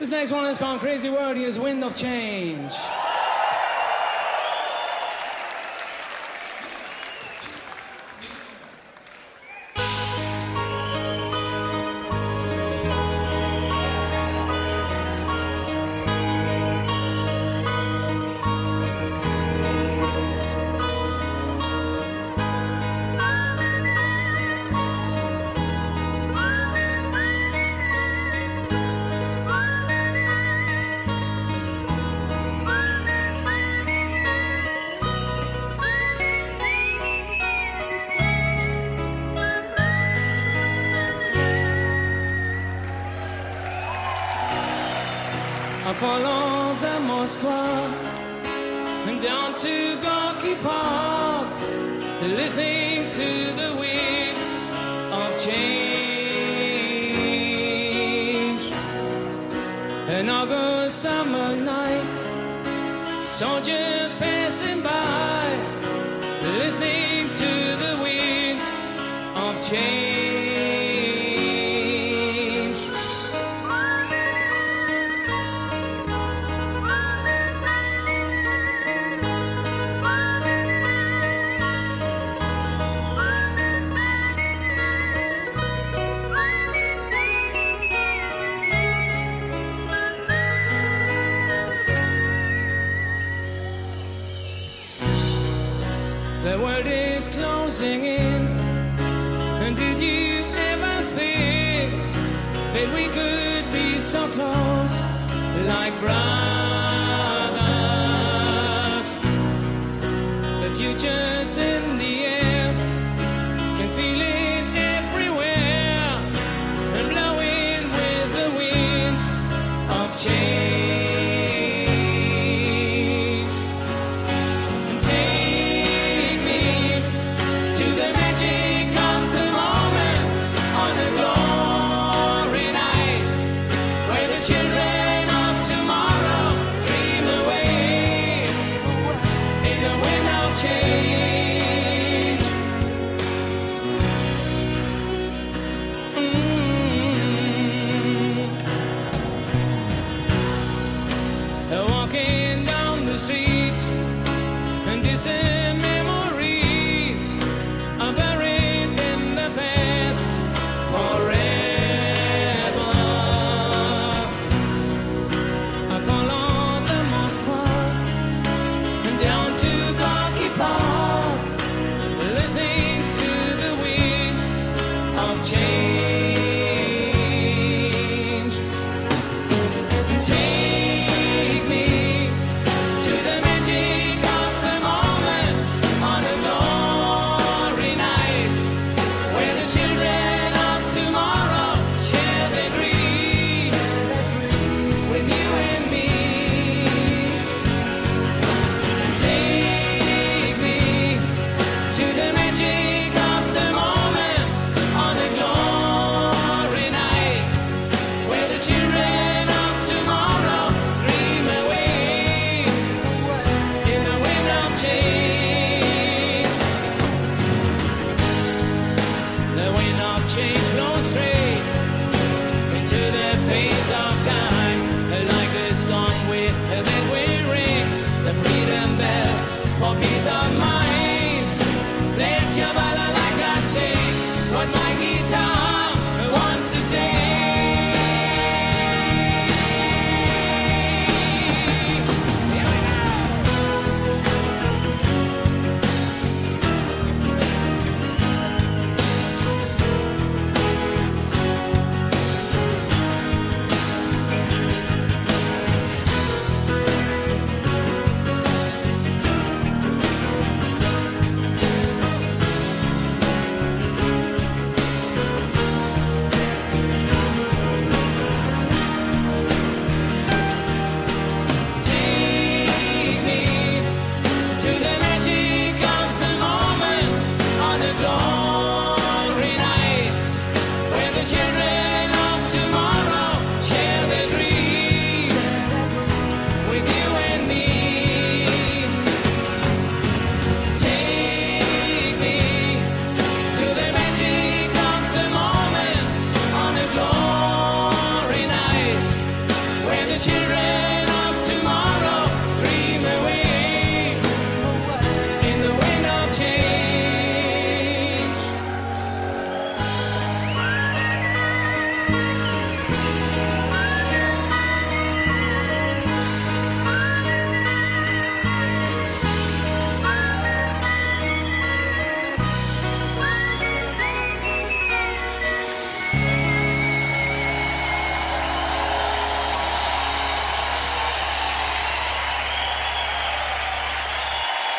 This next one is from Crazy World. Here's Wind of Change. Follow the Moskva and down to Gorky Park, listening to the wind of change. An August summer night, soldiers passing by, listening to the wind of change. The world is closing in. And did you ever think that we could be so close, like brothers? Mm. Walking wind of change straight into the face of time. Like a ring, the freedom bell for peace of mind. Let your